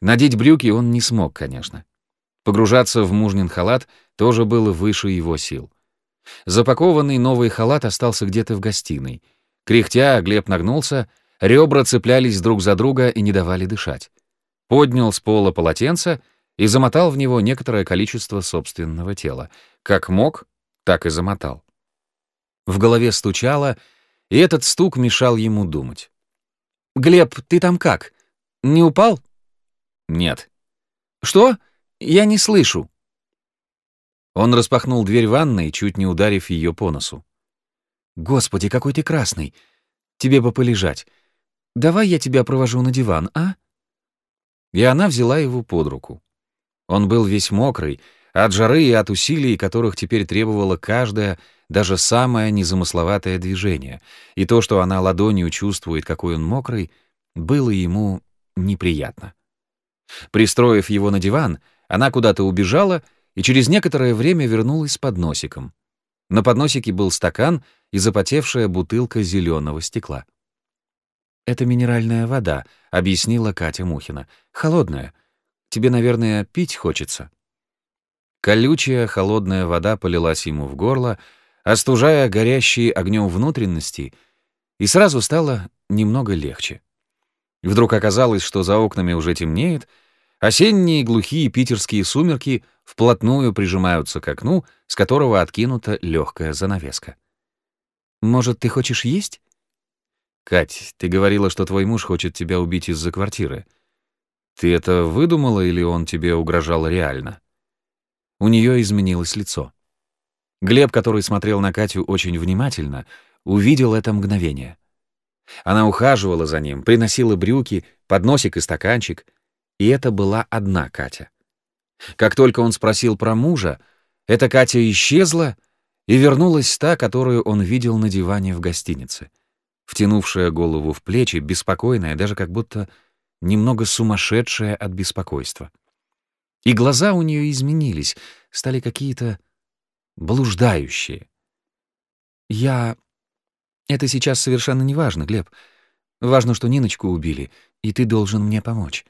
Надеть брюки он не смог, конечно. Погружаться в мужнин халат тоже было выше его сил. Запакованный новый халат остался где-то в гостиной. Кряхтя, Глеб нагнулся, ребра цеплялись друг за друга и не давали дышать. Поднял с пола полотенце и замотал в него некоторое количество собственного тела. Как мог, так и замотал. В голове стучало, и этот стук мешал ему думать. «Глеб, ты там как? Не упал?» «Нет». «Что? Я не слышу». Он распахнул дверь ванной, чуть не ударив ее по носу. «Господи, какой ты красный! Тебе бы полежать. Давай я тебя провожу на диван, а?» И она взяла его под руку. Он был весь мокрый, от жары и от усилий, которых теперь требовало каждое, даже самое незамысловатое движение, и то, что она ладонью чувствует, какой он мокрый, было ему неприятно. Пристроив его на диван, она куда-то убежала и через некоторое время вернулась с подносиком. На подносике был стакан и запотевшая бутылка зеленого стекла. «Это минеральная вода», — объяснила Катя Мухина. «Холодная. Тебе, наверное, пить хочется». Колючая, холодная вода полилась ему в горло, остужая горящие огнем внутренности, и сразу стало немного легче. Вдруг оказалось, что за окнами уже темнеет, осенние глухие питерские сумерки вплотную прижимаются к окну, с которого откинута легкая занавеска. «Может, ты хочешь есть?» «Кать, ты говорила, что твой муж хочет тебя убить из-за квартиры. Ты это выдумала или он тебе угрожал реально?» У нее изменилось лицо. Глеб, который смотрел на Катю очень внимательно, увидел это мгновение — она ухаживала за ним, приносила брюки, подносик и стаканчик, и это была одна Катя. Как только он спросил про мужа, эта Катя исчезла и вернулась та, которую он видел на диване в гостинице, втянувшая голову в плечи, беспокойная, даже как будто немного сумасшедшая от беспокойства. И глаза у нее изменились, стали какие-то блуждающие. «Я это сейчас совершенно не важно, Глеб. Важно, что Ниночку убили, и ты должен мне помочь.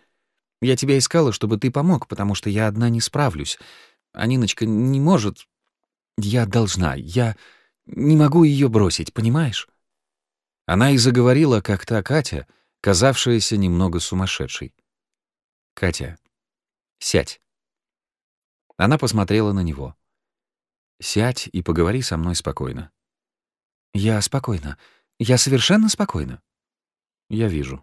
Я тебя искала, чтобы ты помог, потому что я одна не справлюсь. А Ниночка не может... Я должна. Я не могу ее бросить, понимаешь? Она и заговорила, как та Катя, казавшаяся немного сумасшедшей. «Катя, сядь». Она посмотрела на него. «Сядь и поговори со мной спокойно». Я спокойна. Я совершенно спокойна. Я вижу.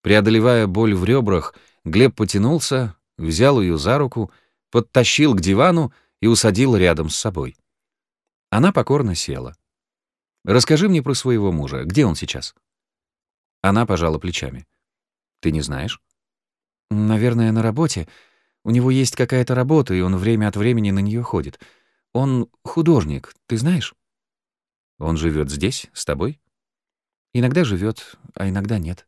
Преодолевая боль в ребрах, Глеб потянулся, взял ее за руку, подтащил к дивану и усадил рядом с собой. Она покорно села. «Расскажи мне про своего мужа. Где он сейчас?» Она пожала плечами. «Ты не знаешь?» «Наверное, на работе. У него есть какая-то работа, и он время от времени на нее ходит. Он художник, ты знаешь?» Он живет здесь, с тобой? Иногда живет, а иногда нет.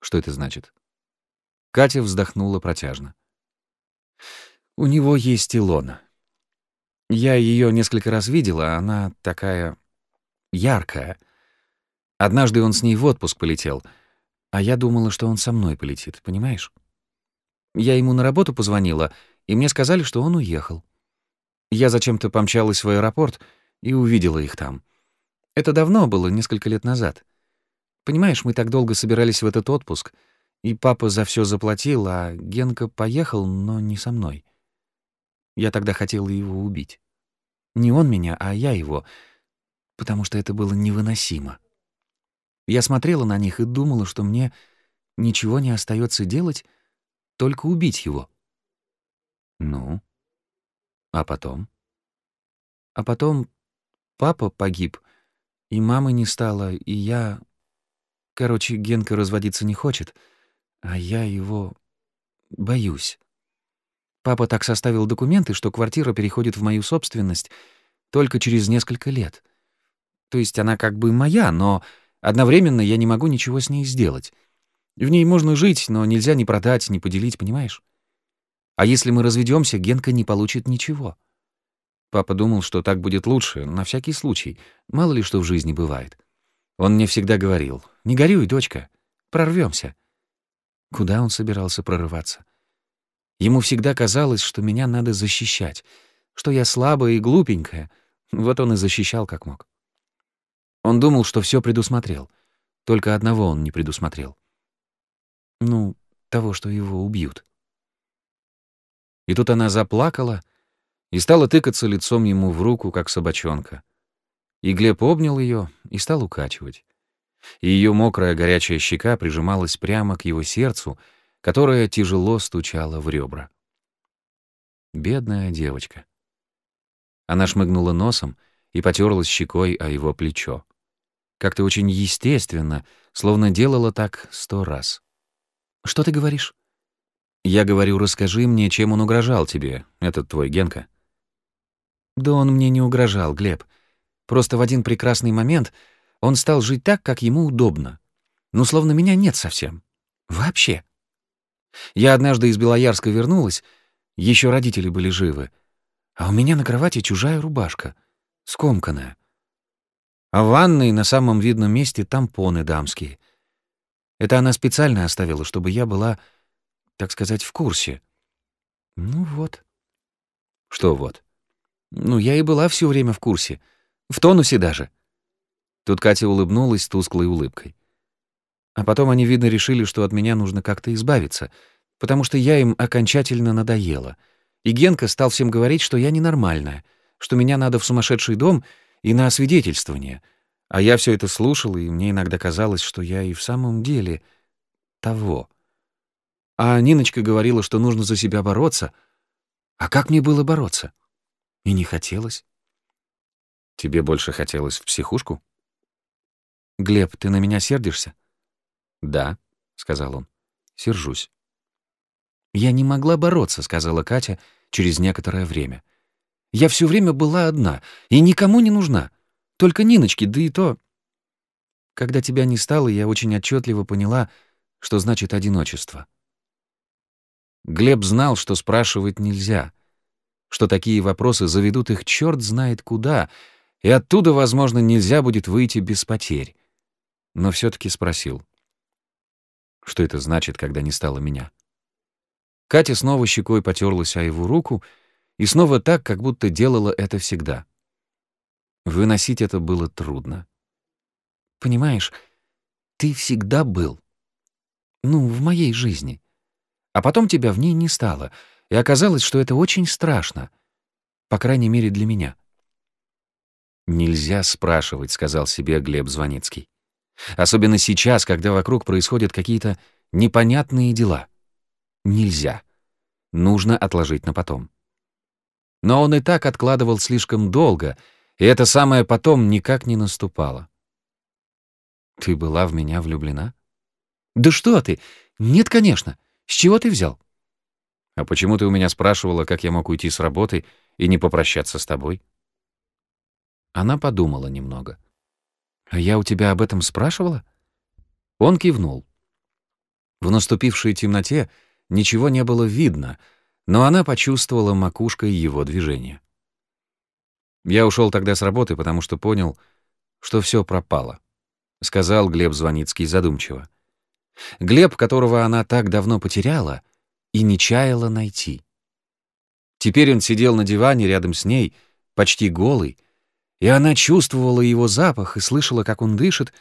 Что это значит? Катя вздохнула протяжно. У него есть Илона. Я ее несколько раз видела, она такая яркая. Однажды он с ней в отпуск полетел, а я думала, что он со мной полетит, понимаешь? Я ему на работу позвонила, и мне сказали, что он уехал. Я зачем-то помчалась в аэропорт — и увидела их там. Это давно было, несколько лет назад. Понимаешь, мы так долго собирались в этот отпуск, и папа за все заплатил, а Генка поехал, но не со мной. Я тогда хотела его убить. Не он меня, а я его, потому что это было невыносимо. Я смотрела на них и думала, что мне ничего не остается делать, только убить его. Ну, а потом? А потом Папа погиб, и мамы не стало, и я... Короче, Генка разводиться не хочет, а я его... боюсь. Папа так составил документы, что квартира переходит в мою собственность только через несколько лет. То есть она как бы моя, но одновременно я не могу ничего с ней сделать. В ней можно жить, но нельзя ни продать, ни поделить, понимаешь? А если мы разведемся, Генка не получит ничего. Папа думал, что так будет лучше, на всякий случай. Мало ли что в жизни бывает. Он мне всегда говорил, «Не горюй, дочка, прорвемся. Куда он собирался прорываться? Ему всегда казалось, что меня надо защищать, что я слабая и глупенькая. Вот он и защищал как мог. Он думал, что все предусмотрел. Только одного он не предусмотрел. Ну, того, что его убьют. И тут она заплакала и стала тыкаться лицом ему в руку, как собачонка. И Глеб обнял ее и стал укачивать. И ее мокрая горячая щека прижималась прямо к его сердцу, которое тяжело стучало в ребра. Бедная девочка. Она шмыгнула носом и потерлась щекой о его плечо. Как-то очень естественно, словно делала так сто раз. «Что ты говоришь?» «Я говорю, расскажи мне, чем он угрожал тебе, этот твой Генка». «Да он мне не угрожал, Глеб. Просто в один прекрасный момент он стал жить так, как ему удобно. Ну, словно меня нет совсем. Вообще. Я однажды из Белоярска вернулась, еще родители были живы, а у меня на кровати чужая рубашка, скомканная. А в ванной на самом видном месте тампоны дамские. Это она специально оставила, чтобы я была, так сказать, в курсе. Ну вот. Что вот? Ну, я и была все время в курсе. В тонусе даже. Тут Катя улыбнулась тусклой улыбкой. А потом они, видно, решили, что от меня нужно как-то избавиться, потому что я им окончательно надоела. И Генка стал всем говорить, что я ненормальная, что меня надо в сумасшедший дом и на освидетельствование. А я все это слушал, и мне иногда казалось, что я и в самом деле того. А Ниночка говорила, что нужно за себя бороться. А как мне было бороться? И не хотелось. Тебе больше хотелось в психушку? «Глеб, ты на меня сердишься?» «Да», — сказал он. «Сержусь». «Я не могла бороться», — сказала Катя через некоторое время. «Я все время была одна и никому не нужна. Только Ниночке, да и то...» Когда тебя не стало, я очень отчетливо поняла, что значит одиночество. Глеб знал, что спрашивать нельзя, что такие вопросы заведут их черт знает куда, и оттуда, возможно, нельзя будет выйти без потерь но все таки спросил. Что это значит, когда не стало меня? Катя снова щекой потерлась о его руку и снова так, как будто делала это всегда. Выносить это было трудно. Понимаешь, ты всегда был. Ну, в моей жизни. А потом тебя в ней не стало, и оказалось, что это очень страшно. По крайней мере, для меня. «Нельзя спрашивать», — сказал себе Глеб Звоницкий. Особенно сейчас, когда вокруг происходят какие-то непонятные дела. Нельзя. Нужно отложить на потом. Но он и так откладывал слишком долго, и это самое потом никак не наступало. «Ты была в меня влюблена?» «Да что ты! Нет, конечно. С чего ты взял?» «А почему ты у меня спрашивала, как я мог уйти с работы и не попрощаться с тобой?» Она подумала немного. «А я у тебя об этом спрашивала?» Он кивнул. В наступившей темноте ничего не было видно, но она почувствовала макушкой его движение. «Я ушел тогда с работы, потому что понял, что все пропало», — сказал Глеб Звоницкий задумчиво. Глеб, которого она так давно потеряла и не чаяла найти. Теперь он сидел на диване рядом с ней, почти голый, и она чувствовала его запах и слышала, как он дышит,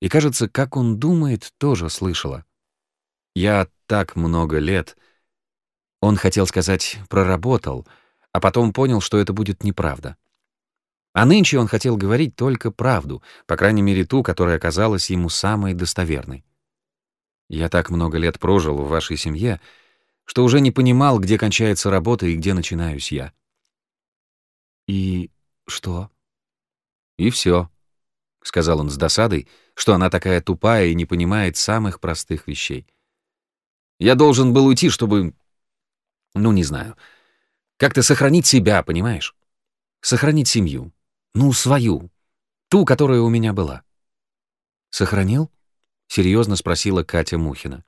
и, кажется, как он думает, тоже слышала. Я так много лет... Он хотел сказать «проработал», а потом понял, что это будет неправда. А нынче он хотел говорить только правду, по крайней мере ту, которая оказалась ему самой достоверной. Я так много лет прожил в вашей семье, что уже не понимал, где кончается работа и где начинаюсь я. И что? И все, сказал он с досадой, что она такая тупая и не понимает самых простых вещей. Я должен был уйти, чтобы... Ну, не знаю. Как-то сохранить себя, понимаешь? Сохранить семью. Ну, свою. Ту, которая у меня была. «Сохранил?» — серьезно спросила Катя Мухина.